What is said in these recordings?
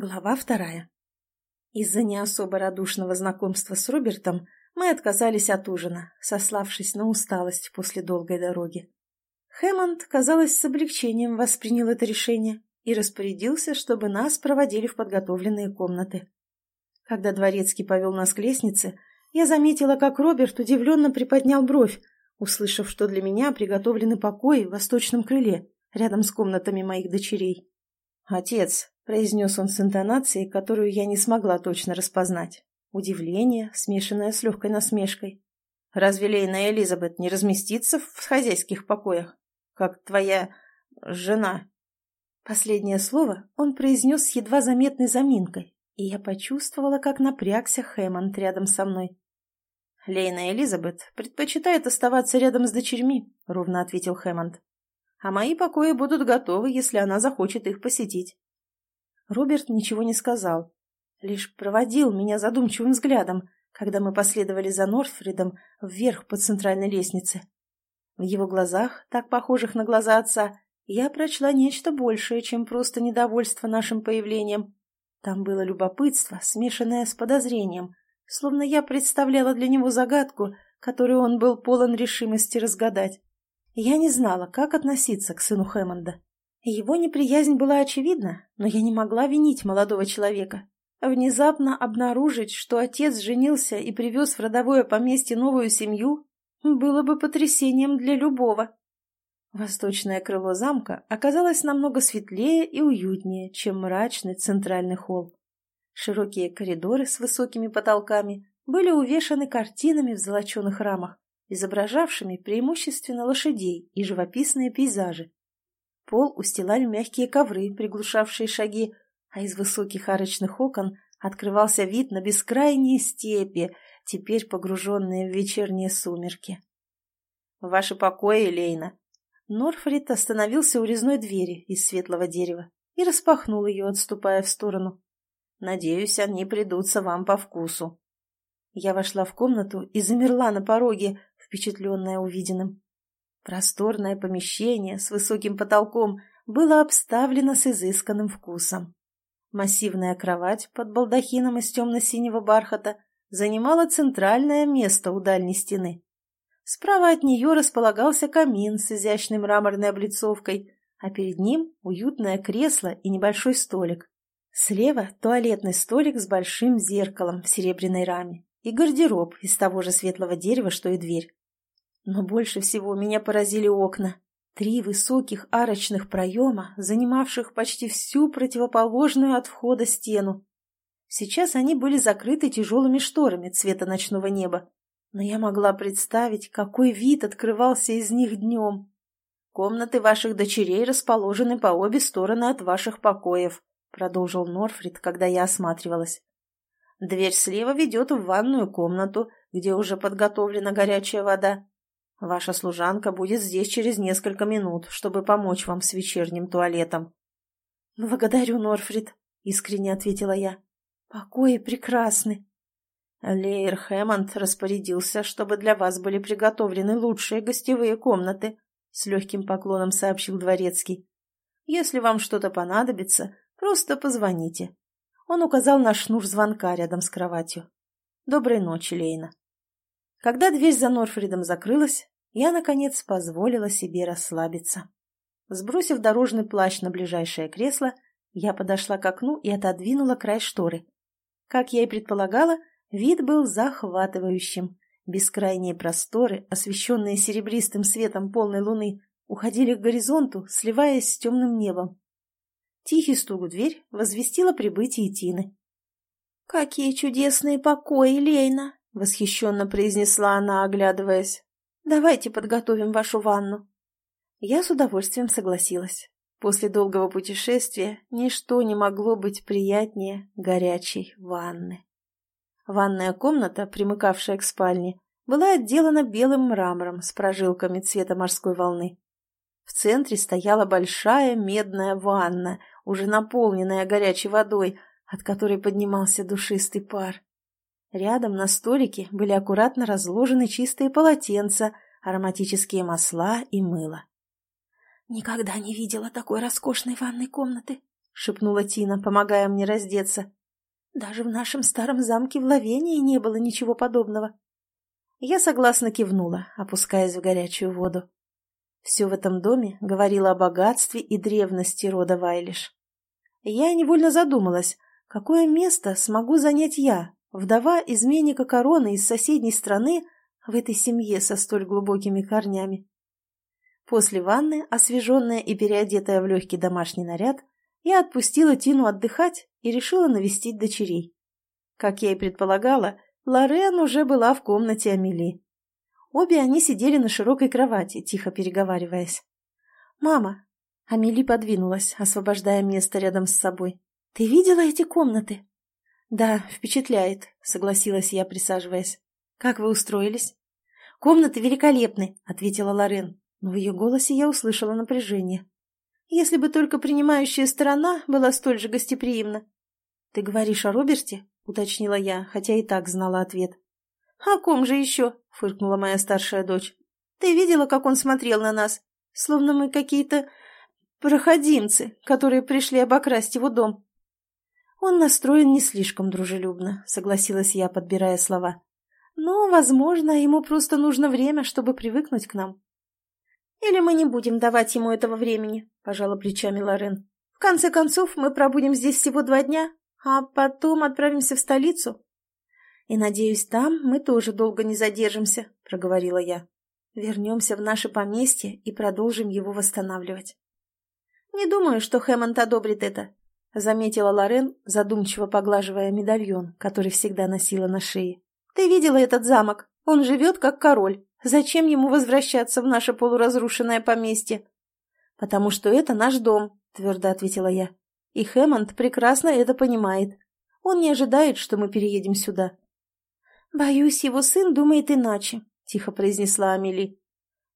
Глава вторая. Из-за не особо радушного знакомства с Робертом мы отказались от ужина, сославшись на усталость после долгой дороги. Хэммонд, казалось, с облегчением воспринял это решение и распорядился, чтобы нас проводили в подготовленные комнаты. Когда дворецкий повел нас к лестнице, я заметила, как Роберт удивленно приподнял бровь, услышав, что для меня приготовлены покои в восточном крыле, рядом с комнатами моих дочерей. «Отец, произнес он с интонацией, которую я не смогла точно распознать. Удивление, смешанное с легкой насмешкой. «Разве Лейна Элизабет не разместится в хозяйских покоях, как твоя жена?» Последнее слово он произнес с едва заметной заминкой, и я почувствовала, как напрягся Хэммонд рядом со мной. «Лейна Элизабет предпочитает оставаться рядом с дочерьми», — ровно ответил Хэммонд. «А мои покои будут готовы, если она захочет их посетить». Роберт ничего не сказал, лишь проводил меня задумчивым взглядом, когда мы последовали за Нортфридом вверх по центральной лестнице. В его глазах, так похожих на глаза отца, я прочла нечто большее, чем просто недовольство нашим появлением. Там было любопытство, смешанное с подозрением, словно я представляла для него загадку, которую он был полон решимости разгадать. Я не знала, как относиться к сыну Хэммонда. Его неприязнь была очевидна, но я не могла винить молодого человека. Внезапно обнаружить, что отец женился и привез в родовое поместье новую семью, было бы потрясением для любого. Восточное крыло замка оказалось намного светлее и уютнее, чем мрачный центральный холл. Широкие коридоры с высокими потолками были увешаны картинами в золоченых рамах, изображавшими преимущественно лошадей и живописные пейзажи. Пол устилали мягкие ковры, приглушавшие шаги, а из высоких арочных окон открывался вид на бескрайние степи, теперь погруженные в вечерние сумерки. «Ваши покои, Лейна!» Норфрид остановился у резной двери из светлого дерева и распахнул ее, отступая в сторону. «Надеюсь, они придутся вам по вкусу». Я вошла в комнату и замерла на пороге, впечатленная увиденным. Просторное помещение с высоким потолком было обставлено с изысканным вкусом. Массивная кровать под балдахином из темно-синего бархата занимала центральное место у дальней стены. Справа от нее располагался камин с изящной мраморной облицовкой, а перед ним уютное кресло и небольшой столик. Слева туалетный столик с большим зеркалом в серебряной раме и гардероб из того же светлого дерева, что и дверь. Но больше всего меня поразили окна. Три высоких арочных проема, занимавших почти всю противоположную от входа стену. Сейчас они были закрыты тяжелыми шторами цвета ночного неба, но я могла представить, какой вид открывался из них днем. «Комнаты ваших дочерей расположены по обе стороны от ваших покоев», продолжил Норфрид, когда я осматривалась. «Дверь слева ведет в ванную комнату, где уже подготовлена горячая вода. Ваша служанка будет здесь через несколько минут, чтобы помочь вам с вечерним туалетом. Благодарю, Норфрид, искренне ответила я. Покои прекрасны. Лейер Хэммонд распорядился, чтобы для вас были приготовлены лучшие гостевые комнаты, с легким поклоном сообщил дворецкий. Если вам что-то понадобится, просто позвоните. Он указал на шнур звонка рядом с кроватью. Доброй ночи, Лейна. Когда дверь за Норфридом закрылась, я, наконец, позволила себе расслабиться. Сбросив дорожный плащ на ближайшее кресло, я подошла к окну и отодвинула край шторы. Как я и предполагала, вид был захватывающим. Бескрайние просторы, освещенные серебристым светом полной луны, уходили к горизонту, сливаясь с темным небом. Тихий стук в дверь возвестила прибытие Тины. «Какие чудесные покои, Лейна!» — восхищенно произнесла она, оглядываясь. «Давайте подготовим вашу ванну». Я с удовольствием согласилась. После долгого путешествия ничто не могло быть приятнее горячей ванны. Ванная комната, примыкавшая к спальне, была отделана белым мрамором с прожилками цвета морской волны. В центре стояла большая медная ванна, уже наполненная горячей водой, от которой поднимался душистый пар. Рядом на столике были аккуратно разложены чистые полотенца, ароматические масла и мыло. «Никогда не видела такой роскошной ванной комнаты», — шепнула Тина, помогая мне раздеться. «Даже в нашем старом замке в Лавении не было ничего подобного». Я согласно кивнула, опускаясь в горячую воду. Все в этом доме говорило о богатстве и древности рода Вайлиш. Я невольно задумалась, какое место смогу занять я, вдова изменника короны из соседней страны, в этой семье со столь глубокими корнями. После ванны, освеженная и переодетая в легкий домашний наряд, я отпустила Тину отдыхать и решила навестить дочерей. Как я и предполагала, Лорен уже была в комнате Амели. Обе они сидели на широкой кровати, тихо переговариваясь. «Мама!» Амели подвинулась, освобождая место рядом с собой. «Ты видела эти комнаты?» «Да, впечатляет», — согласилась я, присаживаясь. «Как вы устроились?» «Комнаты великолепны», — ответила Лорен, но в ее голосе я услышала напряжение. «Если бы только принимающая сторона была столь же гостеприимна». «Ты говоришь о Роберте?» — уточнила я, хотя и так знала ответ. «О ком же еще?» — фыркнула моя старшая дочь. «Ты видела, как он смотрел на нас? Словно мы какие-то проходимцы, которые пришли обокрасть его дом». «Он настроен не слишком дружелюбно», — согласилась я, подбирая слова. «Но, возможно, ему просто нужно время, чтобы привыкнуть к нам». «Или мы не будем давать ему этого времени», — пожала плечами Лорен. «В конце концов, мы пробудем здесь всего два дня, а потом отправимся в столицу». «И, надеюсь, там мы тоже долго не задержимся», — проговорила я. «Вернемся в наше поместье и продолжим его восстанавливать». «Не думаю, что Хэммонд одобрит это», — заметила Лорен, задумчиво поглаживая медальон, который всегда носила на шее. «Ты видела этот замок? Он живет как король. Зачем ему возвращаться в наше полуразрушенное поместье?» «Потому что это наш дом», — твердо ответила я. «И Хэммонд прекрасно это понимает. Он не ожидает, что мы переедем сюда». «Боюсь, его сын думает иначе», — тихо произнесла Амели.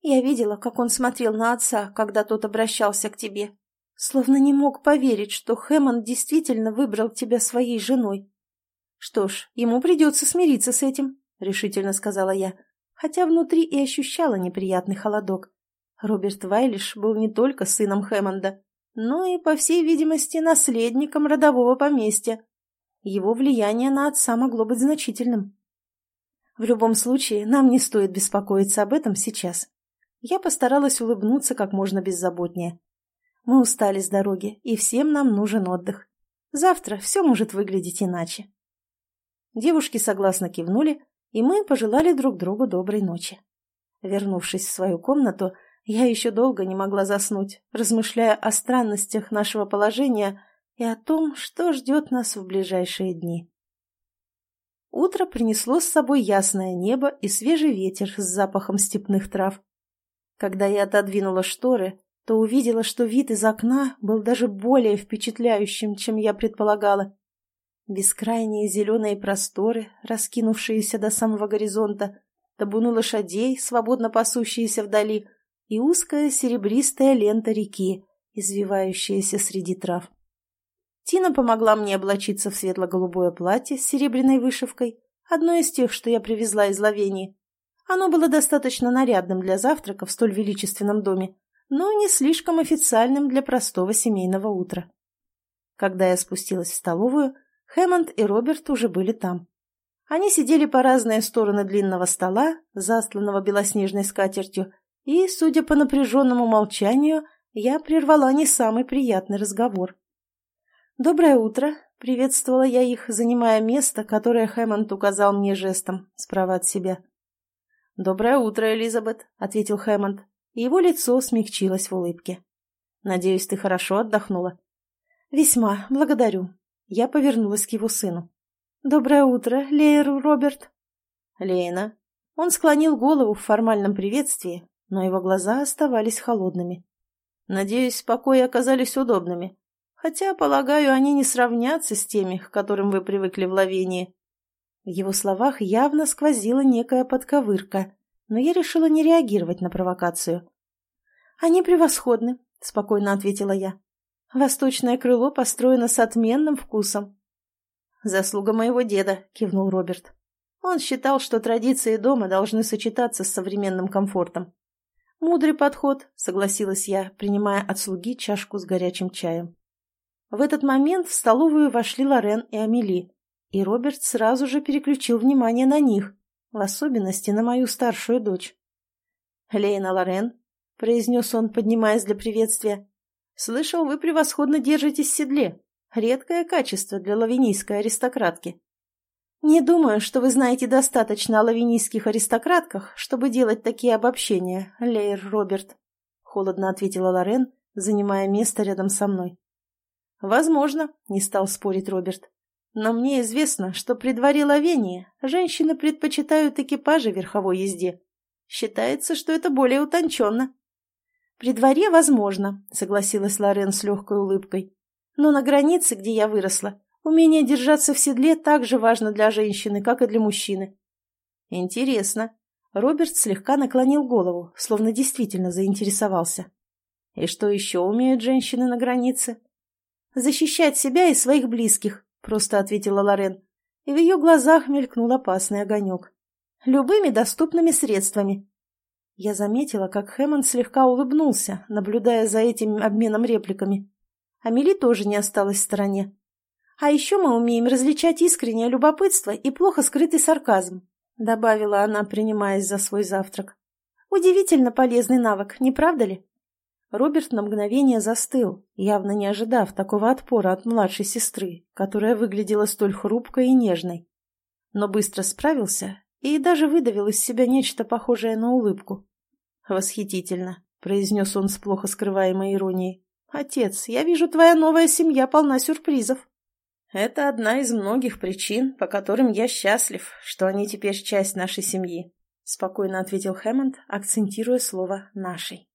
«Я видела, как он смотрел на отца, когда тот обращался к тебе. Словно не мог поверить, что Хэммонд действительно выбрал тебя своей женой». «Что ж, ему придется смириться с этим», — решительно сказала я хотя внутри и ощущала неприятный холодок. Роберт Вайлиш был не только сыном Хэммонда, но и, по всей видимости, наследником родового поместья. Его влияние на отца могло быть значительным. В любом случае, нам не стоит беспокоиться об этом сейчас. Я постаралась улыбнуться как можно беззаботнее. Мы устали с дороги, и всем нам нужен отдых. Завтра все может выглядеть иначе. Девушки согласно кивнули, и мы пожелали друг другу доброй ночи. Вернувшись в свою комнату, я еще долго не могла заснуть, размышляя о странностях нашего положения и о том, что ждет нас в ближайшие дни. Утро принесло с собой ясное небо и свежий ветер с запахом степных трав. Когда я отодвинула шторы, то увидела, что вид из окна был даже более впечатляющим, чем я предполагала. Бескрайние зеленые просторы, раскинувшиеся до самого горизонта, табуны лошадей, свободно пасущиеся вдали, и узкая серебристая лента реки, извивающаяся среди трав. Тина помогла мне облачиться в светло-голубое платье с серебряной вышивкой, одно из тех, что я привезла из Лавении. Оно было достаточно нарядным для завтрака в столь величественном доме, но не слишком официальным для простого семейного утра. Когда я спустилась в столовую, Хэммонд и Роберт уже были там. Они сидели по разные стороны длинного стола, застланного белоснежной скатертью, и, судя по напряженному молчанию, я прервала не самый приятный разговор. «Доброе утро!» — приветствовала я их, занимая место, которое Хэммонд указал мне жестом, справа от себя. «Доброе утро, Элизабет!» — ответил Хэммонд, его лицо смягчилось в улыбке. «Надеюсь, ты хорошо отдохнула?» «Весьма, благодарю», я повернулась к его сыну. «Доброе утро, Лейер Роберт». «Лейна». Он склонил голову в формальном приветствии, но его глаза оставались холодными. «Надеюсь, покои оказались удобными. Хотя, полагаю, они не сравнятся с теми, к которым вы привыкли в Лавении». В его словах явно сквозила некая подковырка, но я решила не реагировать на провокацию. «Они превосходны», — спокойно ответила я. Восточное крыло построено с отменным вкусом. «Заслуга моего деда», — кивнул Роберт. Он считал, что традиции дома должны сочетаться с современным комфортом. «Мудрый подход», — согласилась я, принимая от слуги чашку с горячим чаем. В этот момент в столовую вошли Лорен и Амели, и Роберт сразу же переключил внимание на них, в особенности на мою старшую дочь. «Лейна Лорен», — произнес он, поднимаясь для приветствия, — «слышал, вы превосходно держитесь в седле. Редкое качество для лавинийской аристократки». «Не думаю, что вы знаете достаточно о лавинийских аристократках, чтобы делать такие обобщения, Лейр Роберт», — холодно ответила Лорен, занимая место рядом со мной. «Возможно», — не стал спорить Роберт. «Но мне известно, что при дворе Лавении женщины предпочитают экипажи верховой езде. Считается, что это более утонченно». «При дворе возможно», — согласилась Лорен с легкой улыбкой. «Но на границе, где я выросла, умение держаться в седле так же важно для женщины, как и для мужчины». «Интересно». Роберт слегка наклонил голову, словно действительно заинтересовался. «И что еще умеют женщины на границе?» «Защищать себя и своих близких», — просто ответила Лорен. И в ее глазах мелькнул опасный огонек. «Любыми доступными средствами». Я заметила, как Хэммонд слегка улыбнулся, наблюдая за этим обменом репликами. Амели тоже не осталась в стороне. «А еще мы умеем различать искреннее любопытство и плохо скрытый сарказм», — добавила она, принимаясь за свой завтрак. «Удивительно полезный навык, не правда ли?» Роберт на мгновение застыл, явно не ожидав такого отпора от младшей сестры, которая выглядела столь хрупкой и нежной. Но быстро справился и даже выдавил из себя нечто похожее на улыбку. «Восхитительно», — произнес он с плохо скрываемой иронией. «Отец, я вижу, твоя новая семья полна сюрпризов». «Это одна из многих причин, по которым я счастлив, что они теперь часть нашей семьи», — спокойно ответил Хэммонд, акцентируя слово «нашей».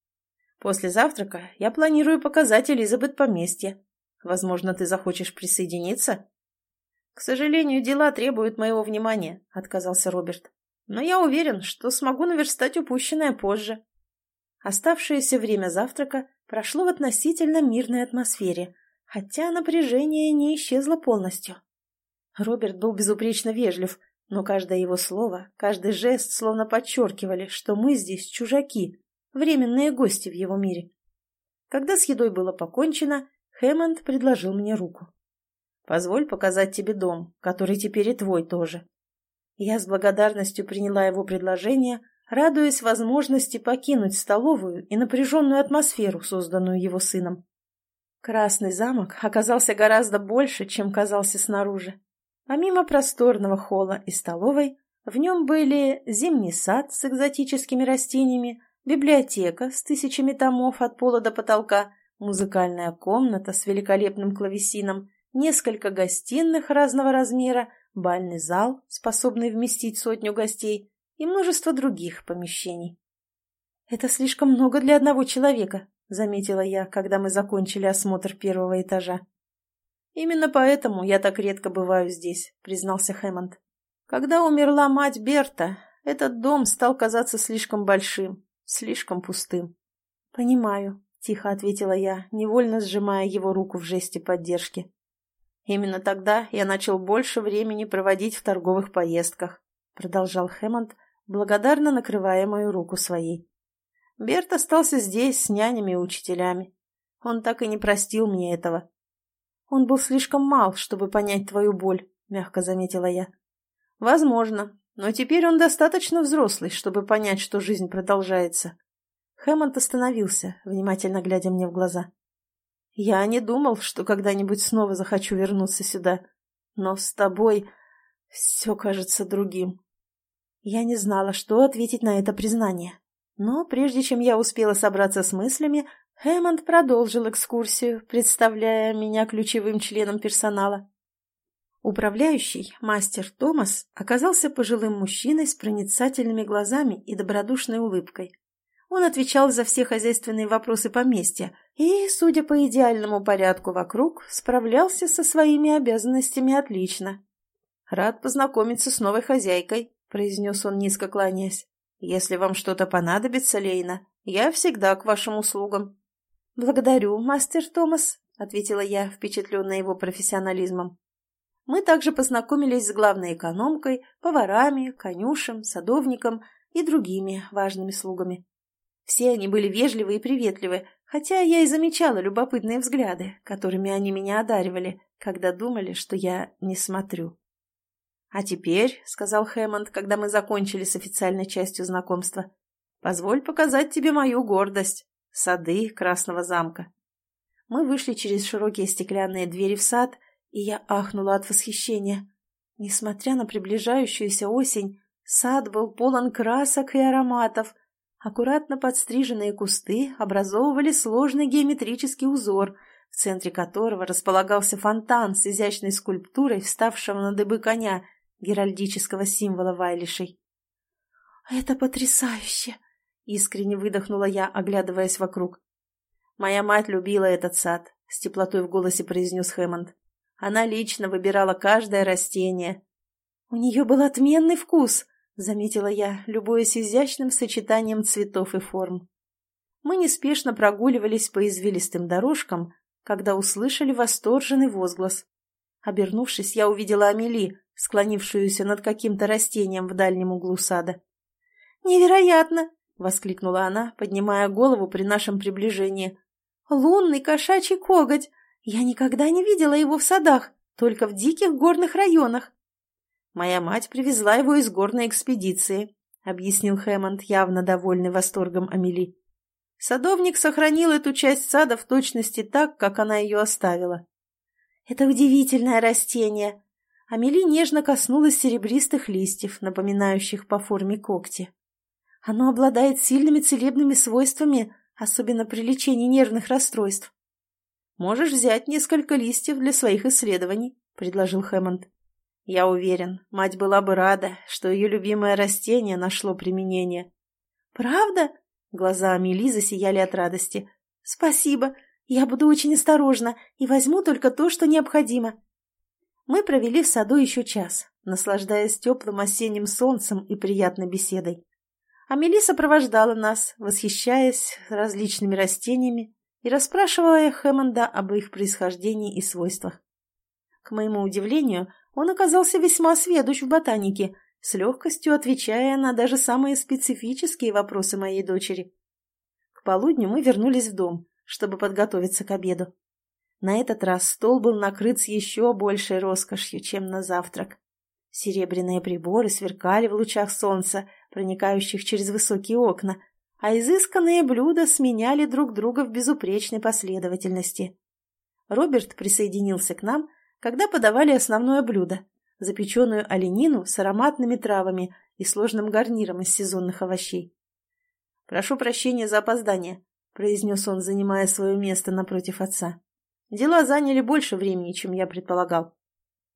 После завтрака я планирую показать Элизабет поместье. Возможно, ты захочешь присоединиться?» «К сожалению, дела требуют моего внимания», — отказался Роберт. «Но я уверен, что смогу наверстать упущенное позже». Оставшееся время завтрака прошло в относительно мирной атмосфере, хотя напряжение не исчезло полностью. Роберт был безупречно вежлив, но каждое его слово, каждый жест словно подчеркивали, что мы здесь чужаки, временные гости в его мире. Когда с едой было покончено, Хэммонд предложил мне руку. «Позволь показать тебе дом, который теперь и твой тоже». Я с благодарностью приняла его предложение, радуясь возможности покинуть столовую и напряженную атмосферу, созданную его сыном. Красный замок оказался гораздо больше, чем казался снаружи. Помимо просторного холла и столовой, в нем были зимний сад с экзотическими растениями, библиотека с тысячами томов от пола до потолка, музыкальная комната с великолепным клавесином, несколько гостиных разного размера, бальный зал, способный вместить сотню гостей, и множество других помещений. «Это слишком много для одного человека», — заметила я, когда мы закончили осмотр первого этажа. «Именно поэтому я так редко бываю здесь», — признался Хэммонд. «Когда умерла мать Берта, этот дом стал казаться слишком большим, слишком пустым. «Понимаю», — тихо ответила я, невольно сжимая его руку в жесте поддержки. «Именно тогда я начал больше времени проводить в торговых поездках», — продолжал Хэммонд, благодарно накрывая мою руку своей. Берт остался здесь с нянями и учителями. Он так и не простил мне этого. «Он был слишком мал, чтобы понять твою боль», — мягко заметила я. «Возможно, но теперь он достаточно взрослый, чтобы понять, что жизнь продолжается. Хэммонд остановился, внимательно глядя мне в глаза. Я не думал, что когда-нибудь снова захочу вернуться сюда. Но с тобой все кажется другим. Я не знала, что ответить на это признание. Но прежде чем я успела собраться с мыслями, Хэммонд продолжил экскурсию, представляя меня ключевым членом персонала. Управляющий, мастер Томас, оказался пожилым мужчиной с проницательными глазами и добродушной улыбкой. Он отвечал за все хозяйственные вопросы поместья и, судя по идеальному порядку вокруг, справлялся со своими обязанностями отлично. «Рад познакомиться с новой хозяйкой», — произнес он, низко кланяясь. «Если вам что-то понадобится, Лейна, я всегда к вашим услугам». «Благодарю, мастер Томас», — ответила я, впечатленная его профессионализмом. Мы также познакомились с главной экономкой, поварами, конюшем, садовником и другими важными слугами. Все они были вежливы и приветливы, хотя я и замечала любопытные взгляды, которыми они меня одаривали, когда думали, что я не смотрю. «А теперь», — сказал Хэммонд, когда мы закончили с официальной частью знакомства, «позволь показать тебе мою гордость — сады Красного замка». Мы вышли через широкие стеклянные двери в сад, и я ахнула от восхищения. Несмотря на приближающуюся осень, сад был полон красок и ароматов. Аккуратно подстриженные кусты образовывали сложный геометрический узор, в центре которого располагался фонтан с изящной скульптурой вставшего на дыбы коня — геральдического символа Вайлишей. «Это потрясающе!» — искренне выдохнула я, оглядываясь вокруг. «Моя мать любила этот сад», — с теплотой в голосе произнес Хэммонд. «Она лично выбирала каждое растение». «У нее был отменный вкус», — заметила я, любуясь изящным сочетанием цветов и форм. Мы неспешно прогуливались по извилистым дорожкам, когда услышали восторженный возглас. Обернувшись, я увидела Амели, склонившуюся над каким-то растением в дальнем углу сада. «Невероятно!» — воскликнула она, поднимая голову при нашем приближении. «Лунный кошачий коготь! Я никогда не видела его в садах, только в диких горных районах!» «Моя мать привезла его из горной экспедиции», — объяснил Хэммонд, явно довольный восторгом Амели. Садовник сохранил эту часть сада в точности так, как она ее оставила. «Это удивительное растение!» Амели нежно коснулась серебристых листьев, напоминающих по форме когти. Оно обладает сильными целебными свойствами, особенно при лечении нервных расстройств. «Можешь взять несколько листьев для своих исследований», — предложил Хэммонд. «Я уверен, мать была бы рада, что ее любимое растение нашло применение». «Правда?» — глаза Амели засияли от радости. «Спасибо. Я буду очень осторожна и возьму только то, что необходимо». Мы провели в саду еще час, наслаждаясь теплым осенним солнцем и приятной беседой. Амели сопровождала нас, восхищаясь различными растениями и расспрашивая Хэммонда об их происхождении и свойствах. К моему удивлению, он оказался весьма сведущ в ботанике, с легкостью отвечая на даже самые специфические вопросы моей дочери. К полудню мы вернулись в дом, чтобы подготовиться к обеду. На этот раз стол был накрыт с еще большей роскошью, чем на завтрак. Серебряные приборы сверкали в лучах солнца, проникающих через высокие окна, а изысканные блюда сменяли друг друга в безупречной последовательности. Роберт присоединился к нам, когда подавали основное блюдо – запеченную оленину с ароматными травами и сложным гарниром из сезонных овощей. «Прошу прощения за опоздание», – произнес он, занимая свое место напротив отца. Дела заняли больше времени, чем я предполагал.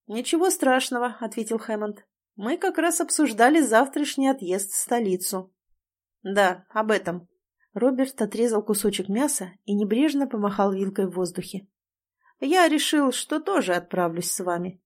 «Ничего страшного», — ответил Хэммонд. «Мы как раз обсуждали завтрашний отъезд в столицу». «Да, об этом». Роберт отрезал кусочек мяса и небрежно помахал вилкой в воздухе. «Я решил, что тоже отправлюсь с вами».